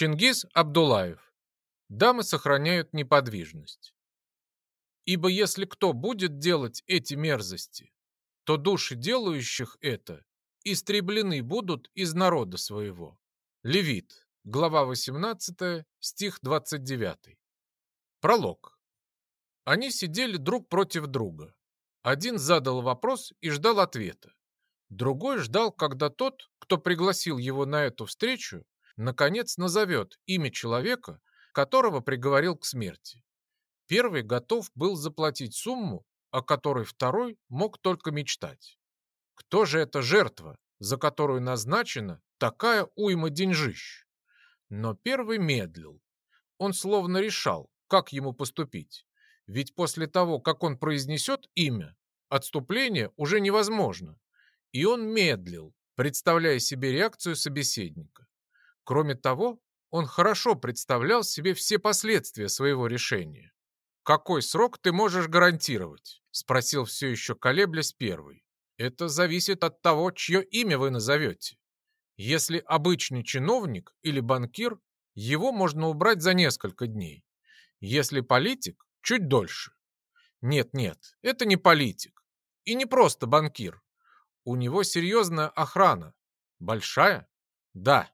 Чингис Абдулаев. Дамы сохраняют неподвижность. Ибо если кто будет делать эти мерзости, то души делающих это истреблены будут из народа своего. Левит, глава 18, стих 29. Пролог. Они сидели друг против друга. Один задал вопрос и ждал ответа. Другой ждал, когда тот, кто пригласил его на эту встречу, наконец назовет имя человека, которого приговорил к смерти. Первый готов был заплатить сумму, о которой второй мог только мечтать. Кто же эта жертва, за которую назначена такая уйма деньжищ? Но первый медлил. Он словно решал, как ему поступить. Ведь после того, как он произнесет имя, отступление уже невозможно. И он медлил, представляя себе реакцию собеседника. Кроме того, он хорошо представлял себе все последствия своего решения. «Какой срок ты можешь гарантировать?» – спросил все еще колеблясь первый. «Это зависит от того, чье имя вы назовете. Если обычный чиновник или банкир, его можно убрать за несколько дней. Если политик – чуть дольше. Нет-нет, это не политик. И не просто банкир. У него серьезная охрана. Большая? Да,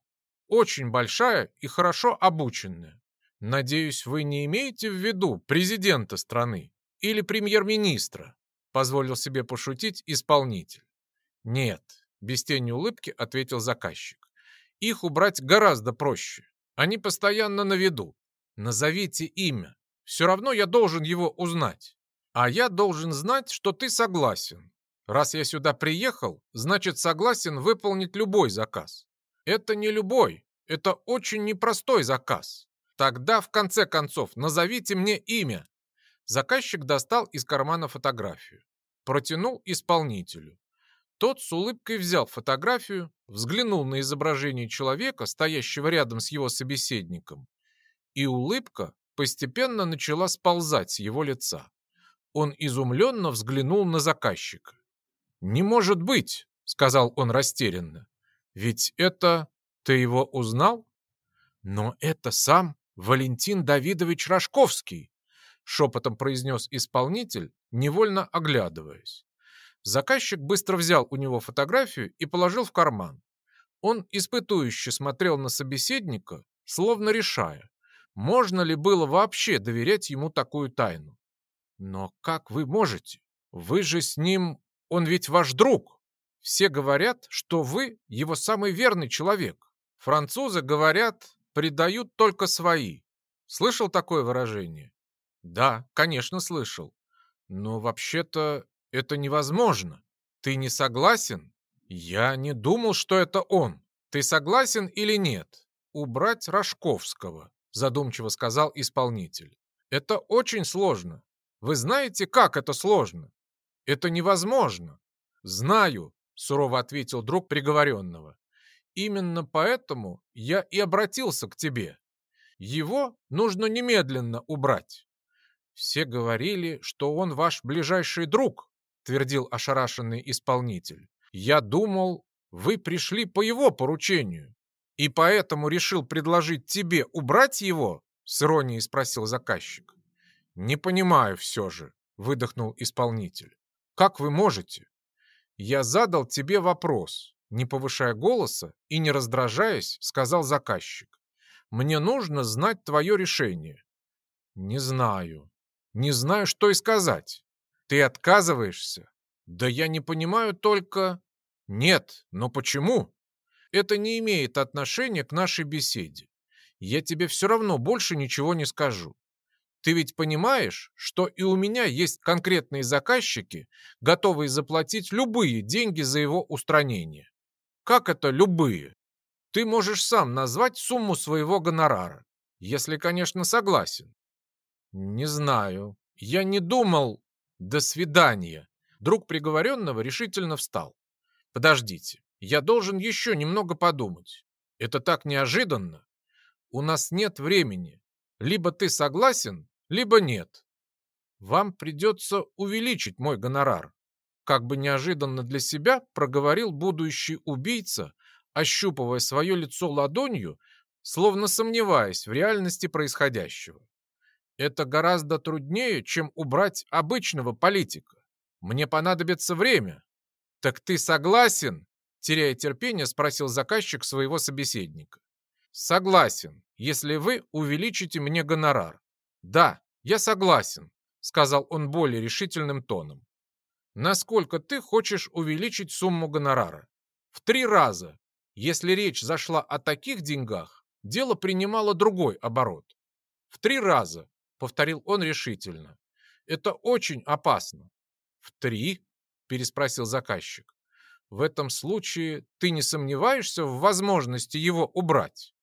очень большая и хорошо обученная. Надеюсь, вы не имеете в виду президента страны или премьер-министра, позволил себе пошутить исполнитель. Нет, без тени улыбки ответил заказчик. Их убрать гораздо проще. Они постоянно на виду. Назовите имя. Все равно я должен его узнать. А я должен знать, что ты согласен. Раз я сюда приехал, значит согласен выполнить любой заказ. Это не любой, это очень непростой заказ. Тогда, в конце концов, назовите мне имя. Заказчик достал из кармана фотографию. Протянул исполнителю. Тот с улыбкой взял фотографию, взглянул на изображение человека, стоящего рядом с его собеседником, и улыбка постепенно начала сползать с его лица. Он изумленно взглянул на заказчика. «Не может быть!» — сказал он растерянно. «Ведь это... Ты его узнал?» «Но это сам Валентин Давидович Рожковский», — шепотом произнес исполнитель, невольно оглядываясь. Заказчик быстро взял у него фотографию и положил в карман. Он испытующе смотрел на собеседника, словно решая, можно ли было вообще доверять ему такую тайну. «Но как вы можете? Вы же с ним... Он ведь ваш друг!» Все говорят, что вы его самый верный человек. Французы говорят, предают только свои. Слышал такое выражение? Да, конечно, слышал. Но вообще-то это невозможно. Ты не согласен? Я не думал, что это он. Ты согласен или нет? Убрать Рожковского, задумчиво сказал исполнитель. Это очень сложно. Вы знаете, как это сложно? Это невозможно. Знаю, сурово ответил друг приговоренного. Именно поэтому я и обратился к тебе. Его нужно немедленно убрать. Все говорили, что он ваш ближайший друг, твердил ошарашенный исполнитель. Я думал, вы пришли по его поручению, и поэтому решил предложить тебе убрать его? С иронией спросил заказчик. Не понимаю все же, выдохнул исполнитель. Как вы можете? Я задал тебе вопрос, не повышая голоса и не раздражаясь, сказал заказчик. «Мне нужно знать твое решение». «Не знаю. Не знаю, что и сказать. Ты отказываешься?» «Да я не понимаю только...» «Нет, но почему?» «Это не имеет отношения к нашей беседе. Я тебе все равно больше ничего не скажу. Ты ведь понимаешь, что и у меня есть конкретные заказчики, готовые заплатить любые деньги за его устранение. Как это любые? Ты можешь сам назвать сумму своего гонорара, если, конечно, согласен. Не знаю. Я не думал. До свидания. Друг приговоренного решительно встал. Подождите, я должен еще немного подумать. Это так неожиданно. У нас нет времени. Либо ты согласен, либо нет. Вам придется увеличить мой гонорар как бы неожиданно для себя проговорил будущий убийца, ощупывая свое лицо ладонью, словно сомневаясь в реальности происходящего. Это гораздо труднее, чем убрать обычного политика. Мне понадобится время. Так ты согласен? Теряя терпение, спросил заказчик своего собеседника. Согласен, если вы увеличите мне гонорар. Да, я согласен, сказал он более решительным тоном. Насколько ты хочешь увеличить сумму гонорара? В три раза. Если речь зашла о таких деньгах, дело принимало другой оборот. В три раза, повторил он решительно. Это очень опасно. В три? переспросил заказчик. В этом случае ты не сомневаешься в возможности его убрать?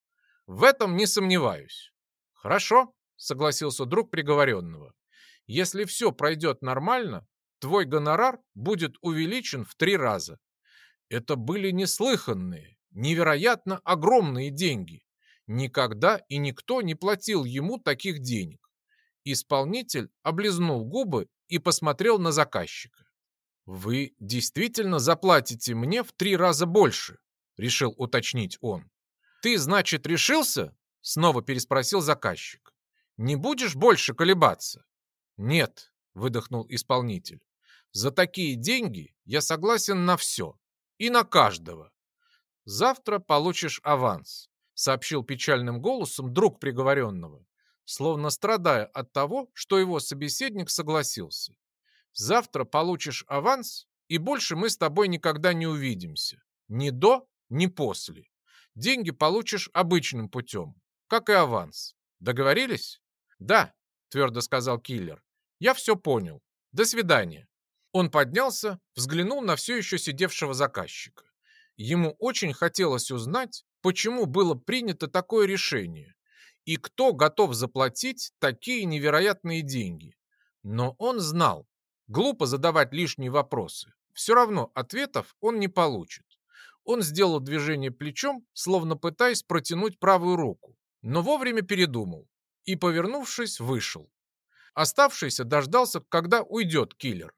В этом не сомневаюсь. Хорошо, согласился друг приговоренного. Если все пройдет нормально, твой гонорар будет увеличен в три раза. Это были неслыханные, невероятно огромные деньги. Никогда и никто не платил ему таких денег. Исполнитель облизнул губы и посмотрел на заказчика. «Вы действительно заплатите мне в три раза больше?» — решил уточнить он. «Ты, значит, решился?» — снова переспросил заказчик. «Не будешь больше колебаться?» «Нет», — выдохнул исполнитель. «За такие деньги я согласен на все. И на каждого. Завтра получишь аванс», — сообщил печальным голосом друг приговоренного словно страдая от того, что его собеседник согласился. «Завтра получишь аванс, и больше мы с тобой никогда не увидимся. Ни до, ни после. Деньги получишь обычным путем, как и аванс. Договорились?» «Да», — твердо сказал киллер. «Я все понял. До свидания». Он поднялся, взглянул на все еще сидевшего заказчика. Ему очень хотелось узнать, почему было принято такое решение, и кто готов заплатить такие невероятные деньги. Но он знал, глупо задавать лишние вопросы. Все равно ответов он не получит. Он сделал движение плечом, словно пытаясь протянуть правую руку, но вовремя передумал и, повернувшись, вышел. Оставшийся дождался, когда уйдет киллер.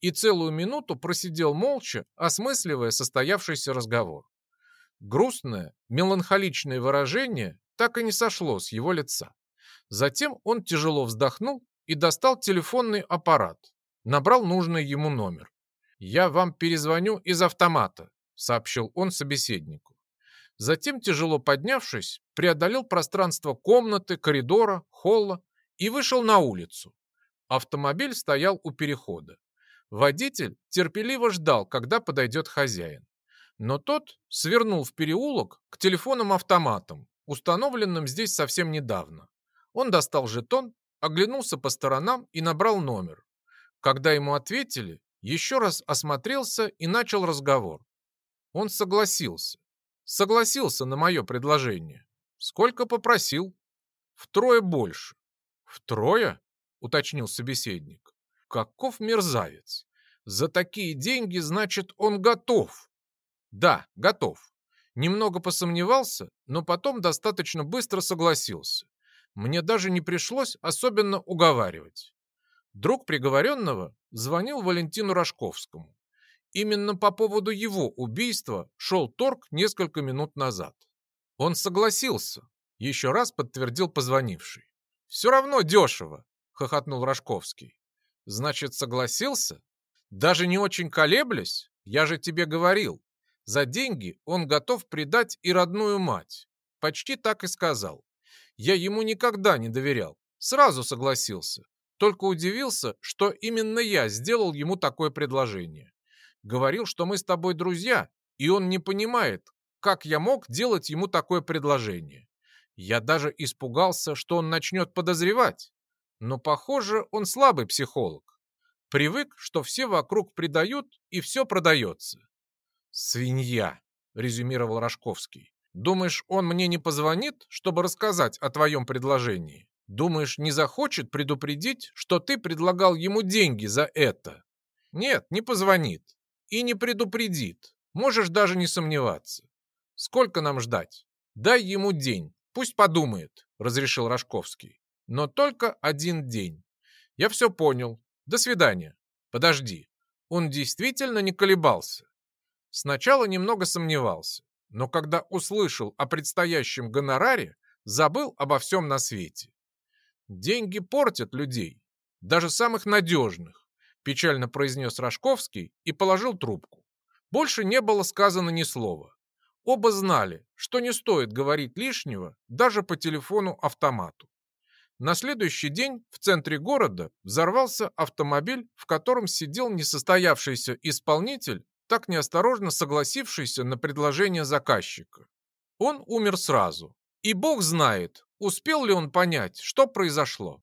И целую минуту просидел молча, осмысливая состоявшийся разговор. Грустное, меланхоличное выражение так и не сошло с его лица. Затем он тяжело вздохнул и достал телефонный аппарат. Набрал нужный ему номер. «Я вам перезвоню из автомата», — сообщил он собеседнику. Затем, тяжело поднявшись, преодолел пространство комнаты, коридора, холла и вышел на улицу. Автомобиль стоял у перехода. Водитель терпеливо ждал, когда подойдет хозяин. Но тот свернул в переулок к телефонам-автоматам, установленным здесь совсем недавно. Он достал жетон, оглянулся по сторонам и набрал номер. Когда ему ответили, еще раз осмотрелся и начал разговор. Он согласился. Согласился на мое предложение. Сколько попросил? Втрое больше. Втрое? Уточнил собеседник. Каков мерзавец. За такие деньги, значит, он готов. Да, готов. Немного посомневался, но потом достаточно быстро согласился. Мне даже не пришлось особенно уговаривать. Друг приговоренного звонил Валентину Рожковскому. Именно по поводу его убийства шел торг несколько минут назад. Он согласился, еще раз подтвердил позвонивший. «Все равно дешево», — хохотнул Рожковский. «Значит, согласился? Даже не очень колеблясь? Я же тебе говорил, за деньги он готов предать и родную мать. Почти так и сказал. Я ему никогда не доверял. Сразу согласился. Только удивился, что именно я сделал ему такое предложение. Говорил, что мы с тобой друзья, и он не понимает, как я мог делать ему такое предложение. Я даже испугался, что он начнет подозревать. Но, похоже, он слабый психолог. Привык, что все вокруг предают, и все продается. «Свинья», — резюмировал Рожковский. «Думаешь, он мне не позвонит, чтобы рассказать о твоем предложении? Думаешь, не захочет предупредить, что ты предлагал ему деньги за это?» «Нет, не позвонит. И не предупредит. Можешь даже не сомневаться. Сколько нам ждать? Дай ему день, пусть подумает», — разрешил Рожковский. «Но только один день. Я все понял. До свидания. Подожди. Он действительно не колебался. Сначала немного сомневался, но когда услышал о предстоящем гонораре, забыл обо всем на свете. Деньги портят людей, даже самых надежных, печально произнес Рожковский и положил трубку. Больше не было сказано ни слова. Оба знали, что не стоит говорить лишнего даже по телефону-автомату. На следующий день в центре города взорвался автомобиль, в котором сидел несостоявшийся исполнитель, так неосторожно согласившийся на предложение заказчика. Он умер сразу. И бог знает, успел ли он понять, что произошло.